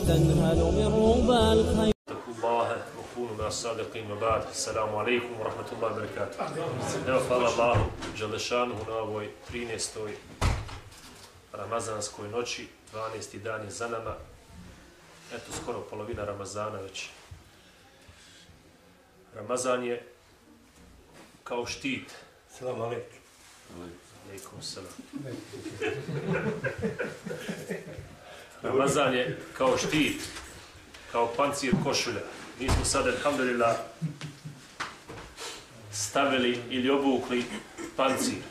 وتنهل من ربى الخير اتقوا الله وكونوا مع الصادقين وبعد السلام عليكم ورحمة الله وبركاته Evo hvala Allahu Đalešanuhu na ovoj 13. Ramazanskoj noći, 12. dan je za nama. Eto, skoro polovina Ramazana već. Ramazan je kao štit. Selam alejkum. Alejkum selam. Ramazan je kao štit, kao pancir košulja. Mi smo sad, alhamdulillah, stavili ili obukli pancir.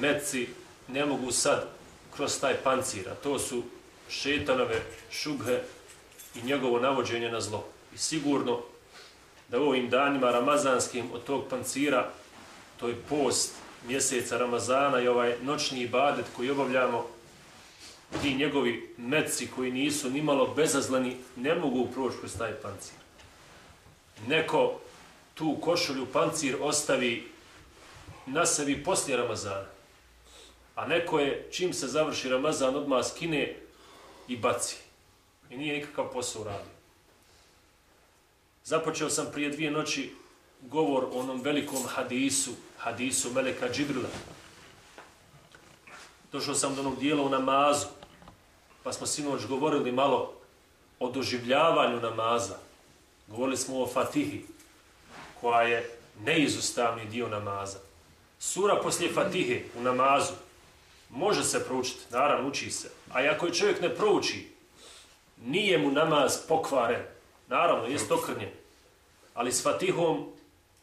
Medci ne mogu sad kroz taj pancir, a to su šetanove šubhe i njegovo navođenje na zlo. I sigurno da u ovim danima ramazanskim od tog pancira, to je post mjeseca Ramazana i ovaj noćni ibadet koji obavljamo, ti njegovi meci koji nisu nimalo bezazleni, ne mogu proći kroz taj pancir. Neko tu košulju pancir ostavi na sebi poslije Ramazana. A neko je, čim se završi Ramazan, odmah skine i baci. I nije nikakav posao uradio. Započeo sam prije dvije noći govor o onom velikom hadisu, hadisu Meleka Džibrila. Došao sam do onog dijela u namazu, pa smo sinoć govorili malo o doživljavanju namaza. Govorili smo o Fatihi, koja je neizustavni dio namaza. Sura poslije Fatihe u namazu može se proučiti, naravno uči se. A ako je čovjek ne prouči, nije mu namaz pokvaren. Naravno, jest okrnjen. Ali s Fatihom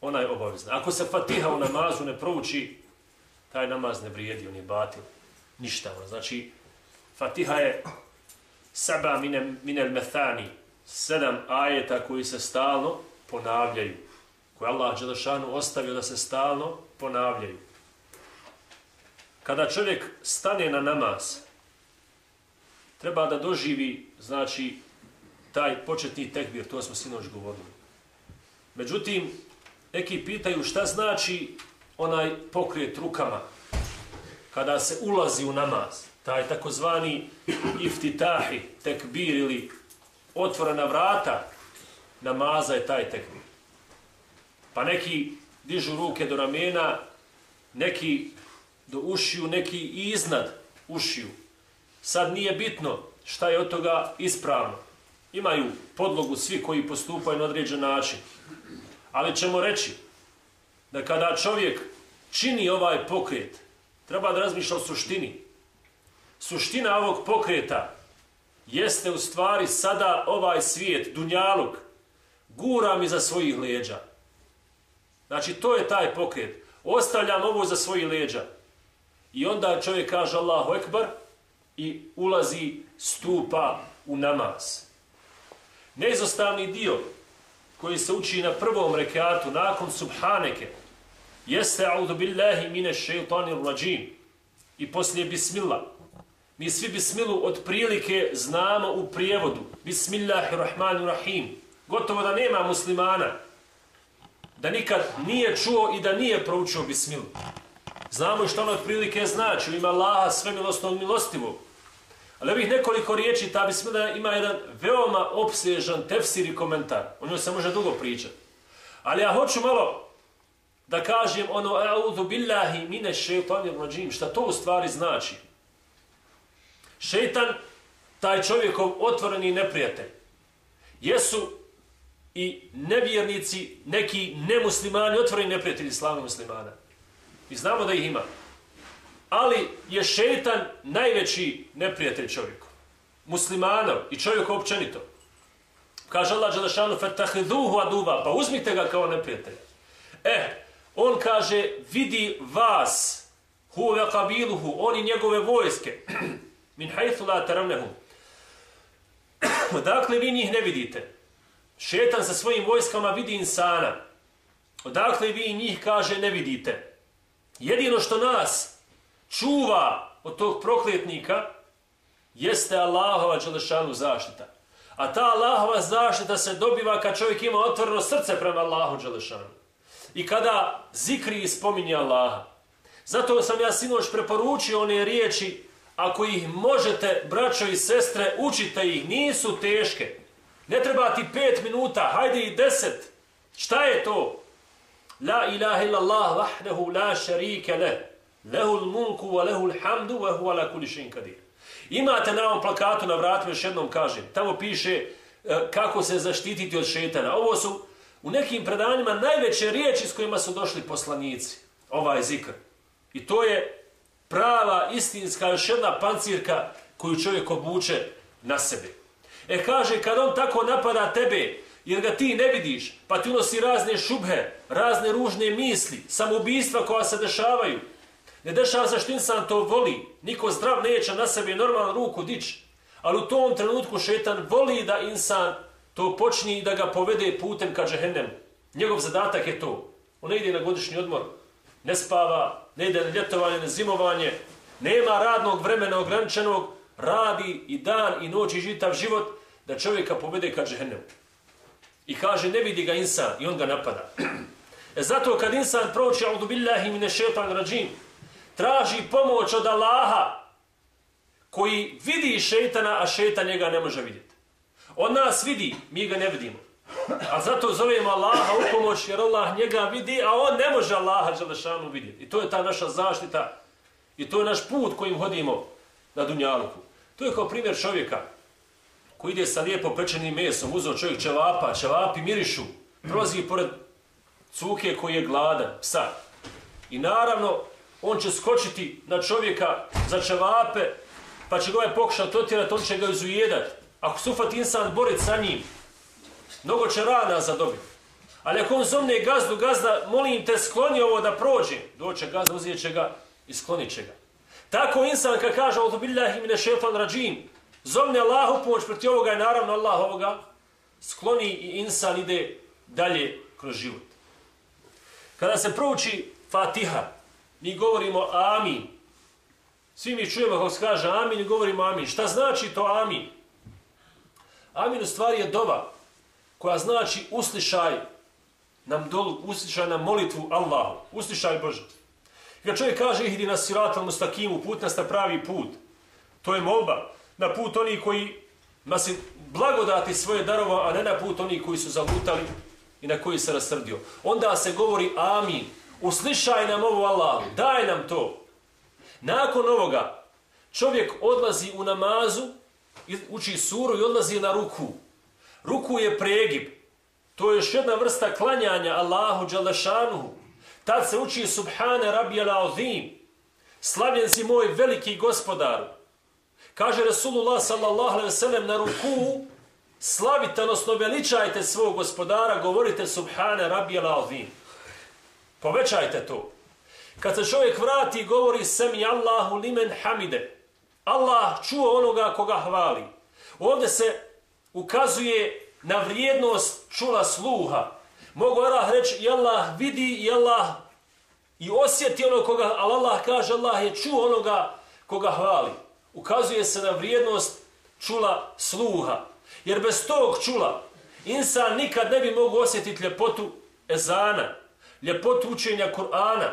ona je obavezna. Ako se Fatiha u namazu ne prouči, taj namaz ne vrijedi, on je batil. Ništa. Znači, Fatiha je saba minel methani, sedam ajeta koji se stalno ponavljaju koje Allah Đelešanu ostavio da se stalno ponavljaju. Kada čovjek stane na namaz, treba da doživi, znači, taj početni tekbir, to smo sinoć govorili. Međutim, neki pitaju šta znači onaj pokret rukama kada se ulazi u namaz, taj takozvani iftitahi, tekbir ili otvorena vrata namaza je taj tekbir. Pa neki dižu ruke do ramena, neki do ušiju, neki i iznad ušiju. Sad nije bitno šta je od toga ispravno. Imaju podlogu svi koji postupaju na određen način. Ali ćemo reći da kada čovjek čini ovaj pokret, treba da razmišlja o suštini. Suština ovog pokreta jeste u stvari sada ovaj svijet, dunjaluk, gura mi za svojih leđa. Znači, to je taj pokret. Ostavljam ovo za svojih leđa. I onda čovjek kaže Allahu Ekbar i ulazi stupa u namaz. Neizostavni dio koji se uči na prvom rekatu nakon subhaneke jeste audu billahi mine šeitanir rajim i poslije bismillah. Mi svi bismilu od prilike znamo u prijevodu. Bismillahirrahmanirrahim. Gotovo da nema muslimana da nikad nije čuo i da nije proučio bismilu. Znamo što ono otprilike znači, ima Allaha sve milostno od milostivu. Ali ovih nekoliko riječi, ta bismila ima jedan veoma opsežan tefsir i komentar. O njoj se može dugo pričati. Ali ja hoću malo da kažem ono a'udhu billahi mine šeitanir rajim, šta to u stvari znači. Šeitan, taj čovjekov otvoreni neprijatelj, jesu i nevjernici, neki nemuslimani, otvoreni neprijatelji islama muslimana. I znamo da ih ima. Ali je šeitan najveći neprijatelj čovjeku. Muslimanov i čovjek općenito. Kaže Allah Đelešanu, fetahiduhu aduva, pa uzmite ga kao neprijatelj. E, eh, on kaže, vidi vas, huve kabiluhu, oni njegove vojske, min hajthu la taramnehu. Odakle vi njih ne vidite. Šetan sa svojim vojskama vidi insana. Odakle vi njih kaže ne vidite. Jedino što nas čuva od tog prokletnika jeste Allahova Đelešanu zaštita. A ta Allahova zaštita se dobiva kad čovjek ima otvoreno srce prema Allahu Đelešanu. I kada zikri i spominje Allaha. Zato sam ja sinoć preporučio one riječi ako ih možete, braćo i sestre, učite ih, nisu teške. Ne treba ti pet minuta, hajde i deset. Šta je to? La ilaha illallah vahdehu la šarike leh. Lehul mulku wa lehul hamdu wa huwa la kulli shay'in qadir. Imate na ovom plakatu na vratu još jednom kažem. Tamo piše e, kako se zaštititi od šetana. Ovo su u nekim predanjima najveće riječi s kojima su došli poslanici. Ovaj zikr. I to je prava, istinska, još jedna pancirka koju čovjek obuče na sebe. E kaže, kad on tako napada tebe, jer ga ti ne vidiš, pa ti unosi razne šubhe, razne ružne misli, samoubistva koja se dešavaju, ne dešava se što insan to voli, niko zdrav neće na sebe normalnu ruku dići, ali u tom trenutku šetan voli da insan to počni i da ga povede putem ka džehennemu. Njegov zadatak je to. On ne ide na godišnji odmor, ne spava, ne ide na ljetovanje, na zimovanje, nema radnog vremena ograničenog, radi i dan i noć i žitav život da čovjeka pobede ka džehennemu. I kaže, ne vidi ga insan i on ga napada. E zato kad insan proći, audu billahi mine šetan rađim, traži pomoć od Allaha, koji vidi šetana, a šetan njega ne može vidjeti. On nas vidi, mi ga ne vidimo. A zato zovemo Allaha u pomoć, jer Allah njega vidi, a on ne može Allaha Đelešanu vidjeti. I to je ta naša zaštita. I to je naš put kojim hodimo na Dunjaluku. To je kao primjer čovjeka koji ide sa lijepo pečenim mesom, uzeo čovjek čevapa, čevapi mirišu, prolazi pored cuke koji je gladan, psa. I naravno, on će skočiti na čovjeka za čevape, pa će ga ovaj pokušati otjerati, on će ga izujedati. Ako sufat insan borit sa njim, mnogo će rana zadobiti. Ali ako on zomne gazdu, gazda, molim te, skloni ovo da prođe, doće gazda, uzije će ga i sklonit će ga. Tako insan kad kaže, od billahi mine šefan rađim, zomne Allahu pomoć proti ovoga i naravno Allah ovoga, skloni i insan ide dalje kroz život. Kada se prouči Fatiha, mi govorimo amin. Svi mi čujemo kako se kaže amin i govorimo amin. Šta znači to amin? Amin u stvari je dova koja znači uslišaj nam dolu, uslišaj nam molitvu Allahu. Uslišaj Bože. Kad čovjek kaže ihdi na siratal mustakimu, put nas na pravi put, to je molba na put oni koji nas blagodati svoje darova, a ne na put oni koji su zalutali i na koji se rasrdio. Onda se govori amin, uslišaj nam ovo Allahu, daj nam to. Nakon ovoga, čovjek odlazi u namazu, uči suru i odlazi na ruku. Ruku je pregib. To je još jedna vrsta klanjanja Allahu Đalešanuhu. Tad se uči Subhane Rabbi Al-Azim. Slavljen si moj veliki gospodar. Kaže Rasulullah sallallahu alaihi sallam na ruku, slavite, odnosno veličajte svog gospodara, govorite Subhane Rabbi Al-Azim. Povećajte to. Kad se čovjek vrati, i govori Semi Allahu limen hamide. Allah čuo onoga koga hvali. Ovdje se ukazuje na vrijednost čula sluha. Mogu Allah reći i Allah vidi i Allah i osjeti ono koga, ali Allah kaže Allah je čuo onoga koga hvali. Ukazuje se na vrijednost čula sluha. Jer bez tog čula insan nikad ne bi mogu osjetiti ljepotu ezana, ljepotu učenja Kur'ana,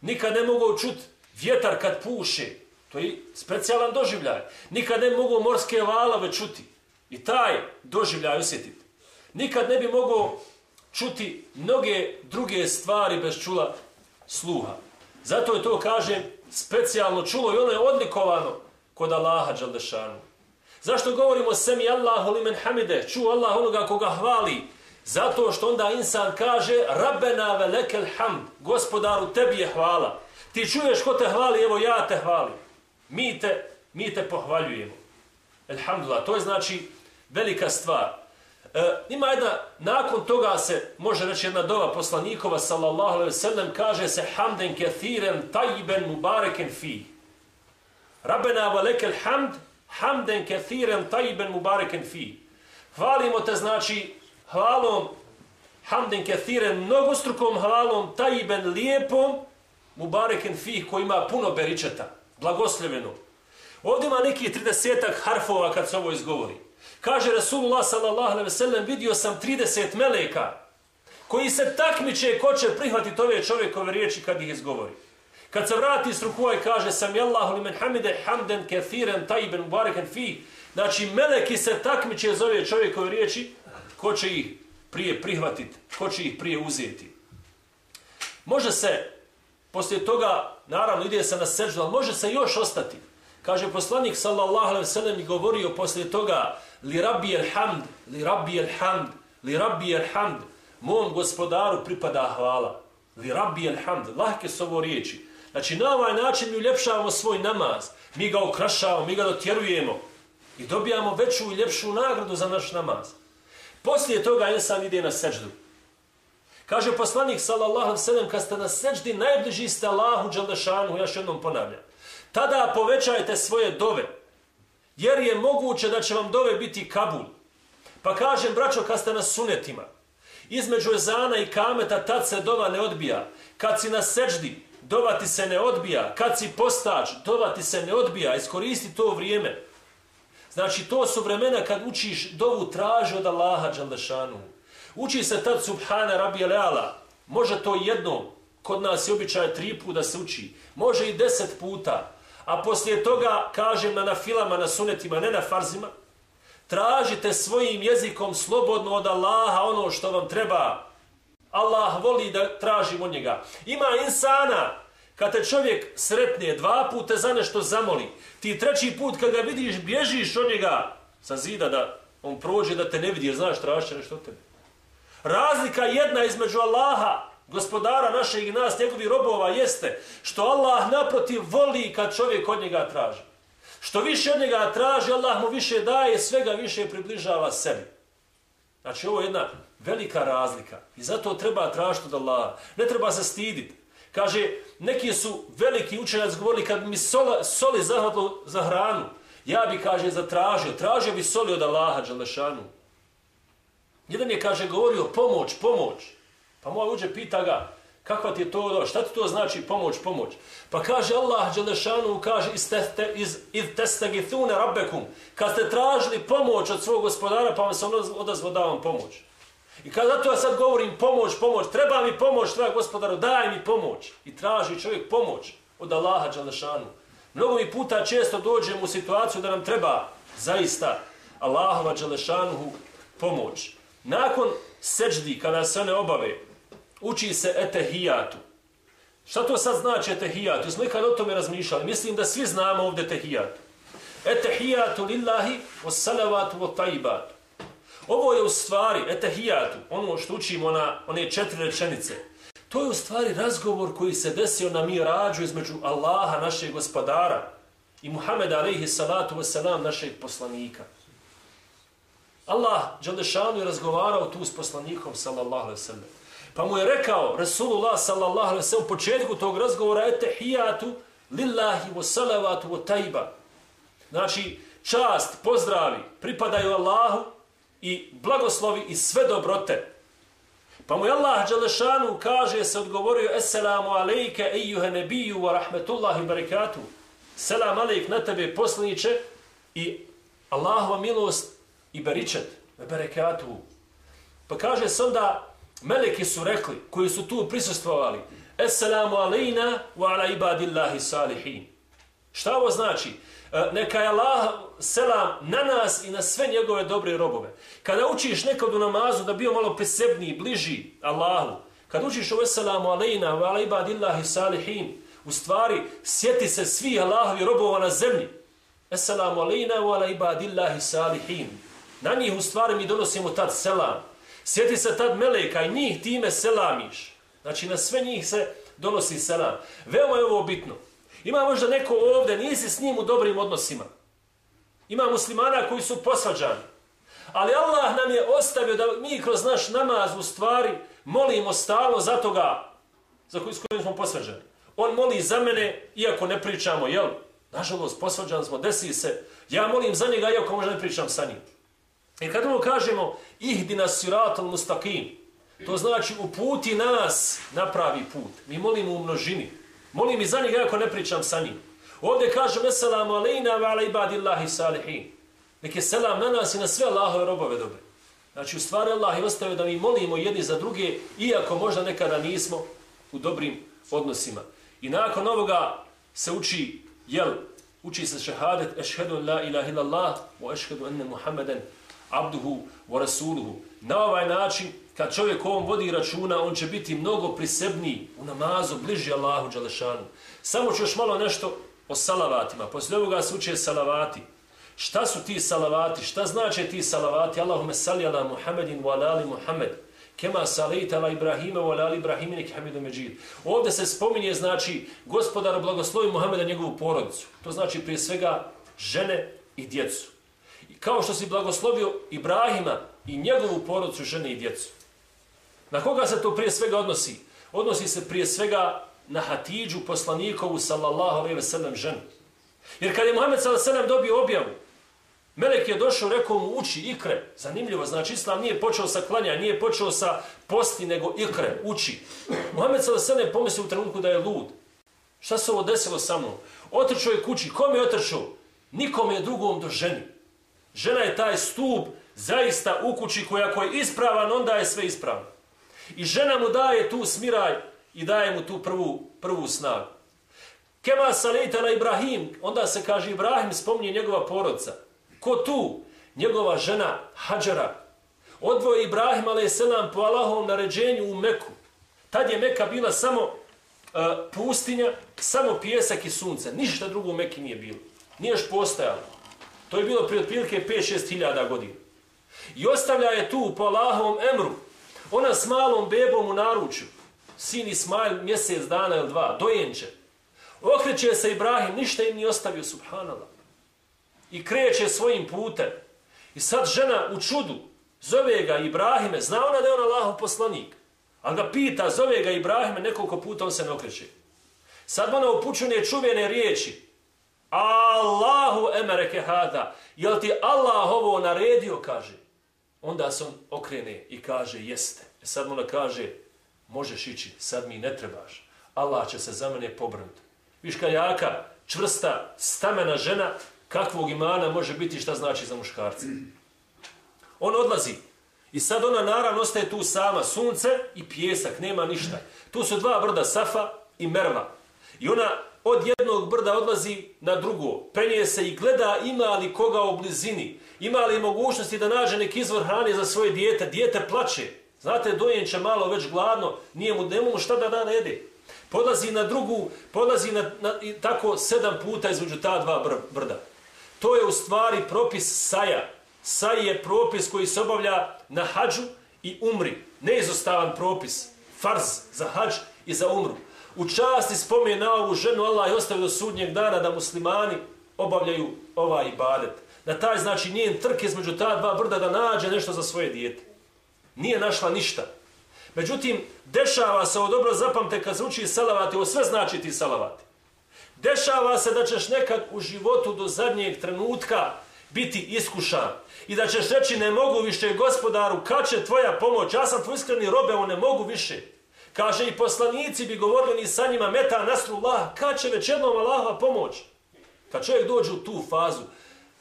nikad ne mogu čuti vjetar kad puše, to je specijalan doživljaj, nikad ne mogu morske valove čuti i taj doživljaj osjetiti. Nikad ne bi mogao čuti mnoge druge stvari bez čula sluha. Zato je to, kažem, specijalno čulo i ono je odlikovano kod Allaha Đaldešanu. Zašto govorimo semi Allahu li men hamide, ču Allah onoga koga hvali, zato što onda insan kaže Rabbena velekel hamd, gospodaru tebi je hvala. Ti čuješ ko te hvali, evo ja te hvalim. Mi te, mi te pohvaljujemo. Elhamdulillah, to je znači velika stvar. E, ima jedna, nakon toga se, može reći jedna dova poslanikova, sallallahu alaihi sallam, kaže se hamden kethiren tajiben mubareken fi. Rabbena valekel hamd, hamden kethiren tajiben mubareken fi. Hvalimo te, znači, hvalom, hamden kethiren, mnogostrukom hvalom, tajiben lijepom, mubareken fi, koji ima puno beričeta, blagosljeveno. Ovdje ima neki 30 harfova kad se ovo izgovori. Kaže Rasulullah sallallahu alejhi ve sellem, vidio sam 30 meleka koji se takmiče ko će prihvatiti ove čovjekove riječi kad ih izgovori. Kad se vrati s rukua i kaže sam Allahu limen hamide hamden kathiran tayyiban mubarakan fi. Znači meleki se takmiče za ove čovjekove riječi ko će ih prije prihvatiti, ko će ih prije uzeti. Može se poslije toga naravno ide se na seždu, ali može se još ostati. Kaže poslanik sallallahu alejhi ve sellem i govorio posle toga li rabbi el hamd, li rabbi el hamd, li rabbi elhamd. Mom gospodaru pripada hvala. Li rabbi el hamd. Lahke su ovo riječi. Znači, na ovaj način mi uljepšavamo svoj namaz. Mi ga ukrašavamo, mi ga dotjerujemo. I dobijamo veću i ljepšu nagradu za naš namaz. Poslije toga insan ide na sećdu Kaže poslanik sallallahu alejhi ve sellem kad ste na sećdi najbliži ste Allahu dželle šanu, ja još jednom ponavljam. Tada povećajte svoje dove. Jer je moguće da će vam dove biti Kabul. Pa kažem, braćo, kad ste na sunetima, između ezana i kameta, tad se dova ne odbija. Kad si na seđdi, dova ti se ne odbija. Kad si postač, dova ti se ne odbija. Iskoristi to vrijeme. Znači, to su vremena kad učiš dovu traži od Allaha Đalešanu. Uči se tad subhana rabi aleala. Može to jedno, kod nas je običaj tri puta da se uči. Može i deset puta. A poslije toga, kažem na, na filama, na sunetima, ne na farzima, tražite svojim jezikom slobodno od Allaha ono što vam treba. Allah voli da tražimo njega. Ima insana, kad te čovjek sretne dva puta za nešto zamoli, ti treći put kad ga vidiš, bježiš od njega sa zida da on prođe da te ne vidi, jer znaš tražiš nešto od tebe. Razlika jedna između Allaha, gospodara našeg i nas, njegovih robova, jeste što Allah naprotiv voli kad čovjek od njega traži. Što više od njega traži, Allah mu više daje, svega više približava sebi. Znači, ovo je jedna velika razlika. I zato treba tražiti od Allaha. Ne treba se stiditi. Kaže, neki su veliki učenjaci govorili, kad mi sola, soli zahvatilo za hranu, ja bi, kaže, zatražio. Tražio bi soli od Allaha, Đalešanu. Jedan je, kaže, govorio pomoć, pomoć. Pa moj uđe pita ga, kakva ti je to, šta ti to znači pomoć, pomoć? Pa kaže Allah, Đelešanu, kaže, iz, iz, iz testagithune rabbekum, kad ste tražili pomoć od svog gospodara, pa vam se on odazvo da vam pomoć. I kad zato ja sad govorim pomoć, pomoć, treba mi pomoć, treba gospodaru, daj mi pomoć. I traži čovjek pomoć od Allaha, Đelešanu. Mnogo mi puta često dođem u situaciju da nam treba zaista Allahova Đelešanuhu pomoć. Nakon seđdi, kada se ne obave, uči se etehijatu. Šta to sad znači etehijatu? Smo ikad o tome razmišljali. Mislim da svi znamo ovdje etehijatu. Etehijatu lillahi was salavatu wa tajibatu. Ovo je u stvari etehijatu, ono što učimo na one četiri rečenice. To je u stvari razgovor koji se desio na mirađu između Allaha, našeg gospodara, i Muhameda, alaihi salatu wa salam, našeg poslanika. Allah Đalešanu je razgovarao tu s poslanikom sallallahu alaihi sallam. Pa mu je rekao Rasulullah sallallahu alaihi sallam u početku tog razgovora etehijatu lillahi wa salavatu wa tajba. Znači, čast, pozdravi, pripadaju Allahu i blagoslovi i sve dobrote. Pa mu je Allah Đalešanu kaže se odgovorio Esselamu alejke ejuhe nebiju wa rahmetullahi barakatuh. Selam alejk na tebe poslaniće i Allahova milost i beričet, berekatu. Pa kaže se onda, meleki su rekli, koji su tu prisustvovali, Esselamu alejna wa ala ibadillahi salihin. Šta ovo znači? E, neka je Allah selam na nas i na sve njegove dobre robove. Kada učiš nekad u namazu da bio malo pesebniji, bliži Allahu, kad učiš ovo Esselamu alejna wa ala ibadillahi salihin, u stvari sjeti se svi Allahovi robova na zemlji. Esselamu alejna wa ala ibadillahi salihin. Na njih u stvari mi donosimo tad selam. Sjeti se tad meleka i njih time selamiš. Znači na sve njih se donosi selam. Veoma je ovo bitno. Ima možda neko ovdje, nisi s njim u dobrim odnosima. Ima muslimana koji su posvađani. Ali Allah nam je ostavio da mi kroz naš namaz u stvari molimo stalo za toga za koji, s kojim smo posvađani. On moli za mene, iako ne pričamo, jel? Nažalost, posvađani smo, desi se. Ja molim za njega, iako možda ne pričam sa njim. I kad mu kažemo ihdina siratul mustaqim, to znači uputi nas na pravi put. Mi molimo u množini. Molim i za njega ako ne pričam sa njim. Ovdje kažemo assalamu alejna wa ala ibadillahi salihin. Nek je selam na nas i na sve Allahove robove dobre. Znači u stvari Allah je ostavio da mi molimo jedni za druge, iako možda nekada nismo u dobrim odnosima. I nakon ovoga se uči, jel, uči se šehadet, ešhedu la ilaha illallah, wa ešhedu enne Muhammeden abduhu wa rasuluhu. Na ovaj način, kad čovjek ovom vodi računa, on će biti mnogo prisebniji u namazu, bliži Allahu Đalešanu. Samo ću još malo nešto o salavatima. Poslije ovoga se uče salavati. Šta su ti salavati? Šta znači ti salavati? Allahume salli ala Muhammedin wa ala ali Muhammed. Kema salita ala Ibrahima wa ala ali Ibrahimin inik hamidu međid. Ovdje se spominje, znači, gospodar blagoslovi Muhammeda njegovu porodicu. To znači prije svega žene i djecu. I kao što si blagoslovio Ibrahima i njegovu porodicu, žene i djecu. Na koga se to prije svega odnosi? Odnosi se prije svega na Hatidžu poslanikovu sallallahu alaihi ve sellem ženu. Jer kad je Muhammed sallallahu alaihi ve sellem dobio objavu, Melek je došao, rekao mu uči ikre. Zanimljivo, znači islam nije počeo sa klanja, nije počeo sa posti, nego ikre, uči. Muhammed sallallahu alejhi ve sellem pomislio u trenutku da je lud. Šta se ovo desilo sa mnom? Otrčao je kući. Kom je otrčao? Nikom je drugom do ženi. Žena je taj stup zaista u kući koja ako je ispravan, onda je sve ispravno. I žena mu daje tu smiraj i daje mu tu prvu, prvu snagu. Kema salita na Ibrahim, onda se kaže Ibrahim, spominje njegova porodca. Ko tu? Njegova žena Hadžara. Odvoje Ibrahim, a.s. po Allahovom naređenju u Meku. Tad je Meka bila samo uh, pustinja, samo pjesak i sunce. Ništa drugo u Meki nije bilo. Nije još postojalo. To je bilo prije otprilike 5-6 hiljada godina. I ostavlja je tu po Allahovom emru. Ona s malom bebom u naručju. Sin Ismail mjesec dana ili dva. Dojenče. Okreće se Ibrahim. Ništa im nije ostavio. Subhanallah. I kreće svojim putem. I sad žena u čudu zove ga Ibrahime. Zna ona da je on Allahov poslanik. Ali ga pita, zove ga Ibrahime nekoliko puta, on se ne okreće. Sad ona upućuje čuvene riječi. Allahu emereke hada. Jel ti Allah ovo naredio, kaže. Onda se on okrene i kaže, jeste. E sad mu ona kaže, možeš ići, sad mi ne trebaš. Allah će se za mene pobrnuti. Viš ka jaka, čvrsta, stamena žena, kakvog imana može biti šta znači za muškarce. On odlazi. I sad ona naravno ostaje tu sama, sunce i pjesak, nema ništa. Tu su dva brda, Safa i Merva. I ona od jednog brda odlazi na drugo. Penje se i gleda ima li koga u blizini. Ima li mogućnosti da nađe neki izvor hrane za svoje dijete. Dijete plače. Znate, dojenče malo već gladno, nije mu, nema mu šta da da jede. Podlazi na drugu, podlazi na, na, i tako sedam puta između ta dva br brda. To je u stvari propis saja. Saj je propis koji se obavlja na hađu i umri. Neizostavan propis. Farz za hađ i za umru. U časti spomen na ovu ženu Allah je ostavio do sudnjeg dana da muslimani obavljaju ovaj ibadet. Na taj znači njen trk između ta dva brda da nađe nešto za svoje dijete. Nije našla ništa. Međutim, dešava se, ovo dobro zapamte, kad se uči salavati, ovo sve znači ti salavati. Dešava se da ćeš nekad u životu do zadnjeg trenutka biti iskušan. I da ćeš reći ne mogu više gospodaru, kad će tvoja pomoć? Ja sam tvoj iskreni robe, ovo ne mogu više. Kaže i poslanici bi govorili ni sa njima meta nasrullah, kad će već jednom Allahova pomoć? Kad čovjek dođe u tu fazu,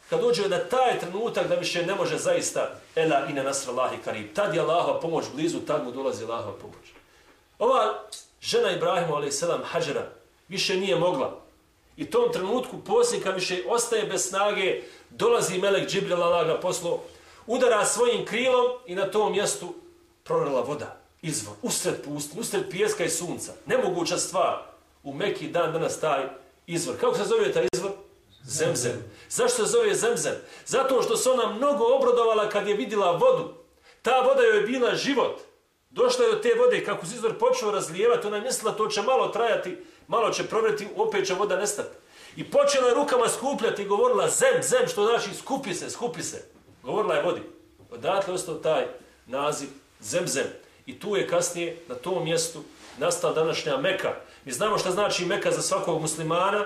kad dođe da taj trenutak da više ne može zaista ela i ne nasrullah karib, tad je Allahova pomoć blizu, tad mu dolazi Allahova pomoć. Ova žena Ibrahima, ali selam, hađera, više nije mogla. I tom trenutku poslika više ostaje bez snage, dolazi Melek Džibril, Allah ga poslo, udara svojim krilom i na tom mjestu prorela voda izvor, usred pustinje, usred pijeska i sunca. Nemoguća stvar. U Meki dan danas taj izvor. Kako se zove taj izvor? Zemzem. Zašto se zove Zemzem? Zato što se ona mnogo obrodovala kad je vidjela vodu. Ta voda joj je bila život. Došla je do te vode, kako se izvor počeo razlijevati, ona je mislila to će malo trajati, malo će provreti, opet će voda nestati. I počela je rukama skupljati i govorila zem, zem, što znači skupi se, skupi se. Govorila je vodi. Odatle ostao taj naziv Zemzem. I tu je kasnije, na tom mjestu, nastala današnja Meka. Mi znamo šta znači Meka za svakog muslimana,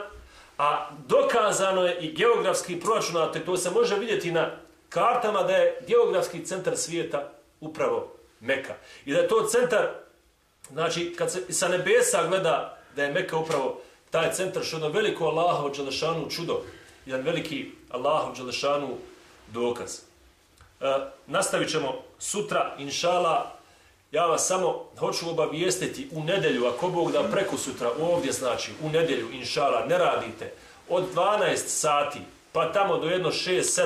a dokazano je i geografski proračunato, to se može vidjeti na kartama da je geografski centar svijeta upravo Meka. I da je to centar, znači, kad se sa nebesa gleda da je Meka upravo taj centar, što je jedno veliko Allahov Đelešanu čudo, jedan veliki Allahov Đelešanu dokaz. E, nastavit ćemo sutra, inšala, Ja vas samo hoću obavijestiti u nedelju, ako Bog da preko sutra ovdje znači, u nedelju, inšala, ne radite, od 12 sati, pa tamo do jedno 6, 7,